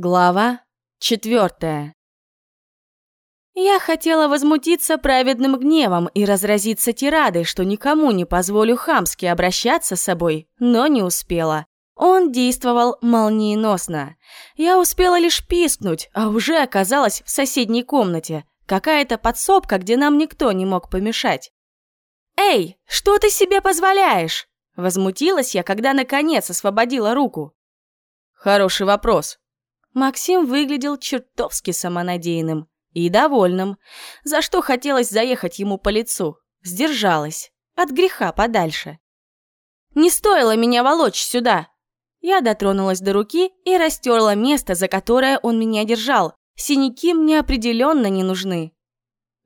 Глава четвертая. Я хотела возмутиться праведным гневом и разразиться тирадой, что никому не позволю хамски обращаться с собой, но не успела. Он действовал молниеносно. Я успела лишь пискнуть, а уже оказалась в соседней комнате. Какая-то подсобка, где нам никто не мог помешать. «Эй, что ты себе позволяешь?» Возмутилась я, когда наконец освободила руку. «Хороший вопрос», Максим выглядел чертовски самонадеянным и довольным, за что хотелось заехать ему по лицу. Сдержалась. От греха подальше. «Не стоило меня волочь сюда!» Я дотронулась до руки и растерла место, за которое он меня держал. Синяки мне определенно не нужны.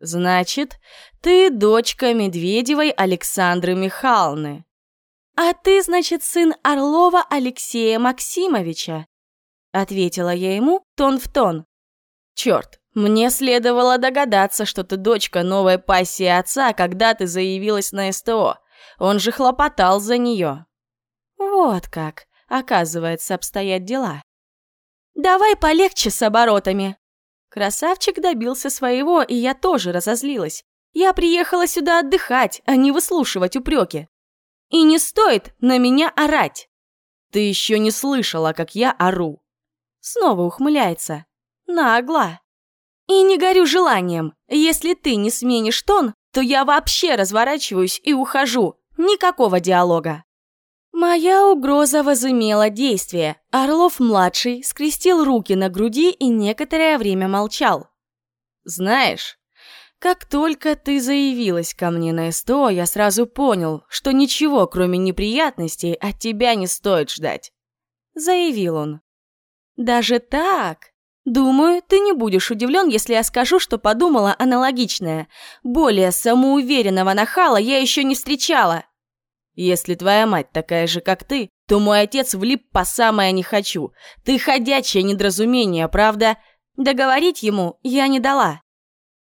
«Значит, ты дочка Медведевой Александры Михайловны». «А ты, значит, сын Орлова Алексея Максимовича?» Ответила я ему тон в тон. Черт, мне следовало догадаться, что ты дочка новой пассии отца, когда ты заявилась на СТО. Он же хлопотал за нее. Вот как, оказывается, обстоят дела. Давай полегче с оборотами. Красавчик добился своего, и я тоже разозлилась. Я приехала сюда отдыхать, а не выслушивать упреки. И не стоит на меня орать. Ты еще не слышала, как я ору. Снова ухмыляется. Нагло. И не горю желанием. Если ты не сменишь тон, то я вообще разворачиваюсь и ухожу. Никакого диалога. Моя угроза возымела действие. Орлов-младший скрестил руки на груди и некоторое время молчал. «Знаешь, как только ты заявилась ко мне на СТО, я сразу понял, что ничего, кроме неприятностей, от тебя не стоит ждать», — заявил он. Даже так? Думаю, ты не будешь удивлен, если я скажу, что подумала аналогичное. Более самоуверенного нахала я еще не встречала. Если твоя мать такая же, как ты, то мой отец влип по самое не хочу. Ты ходячее недоразумение, правда? Договорить ему я не дала.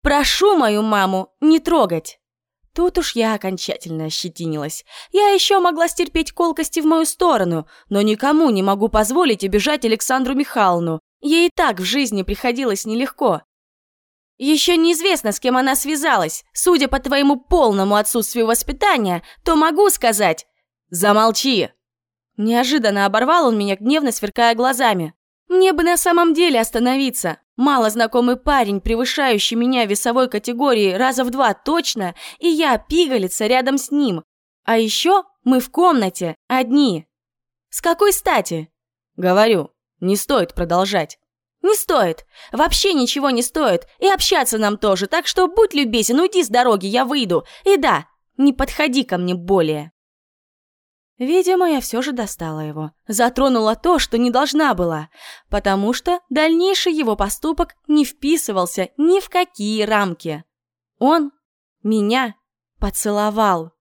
Прошу мою маму не трогать. Тут уж я окончательно ощетинилась. Я еще могла стерпеть колкости в мою сторону, но никому не могу позволить обижать Александру Михайловну. Ей и так в жизни приходилось нелегко. Еще неизвестно, с кем она связалась. Судя по твоему полному отсутствию воспитания, то могу сказать... Замолчи! Неожиданно оборвал он меня, гневно сверкая глазами. Мне бы на самом деле остановиться, Мало знакомый парень, превышающий меня весовой категории раза в два точно, и я пигалица рядом с ним. А еще мы в комнате, одни. С какой стати? Говорю, не стоит продолжать. Не стоит. Вообще ничего не стоит. И общаться нам тоже, так что будь любезен, уйди с дороги, я выйду. И да, не подходи ко мне более. Видимо, я все же достала его. Затронула то, что не должна была, потому что дальнейший его поступок не вписывался ни в какие рамки. Он меня поцеловал.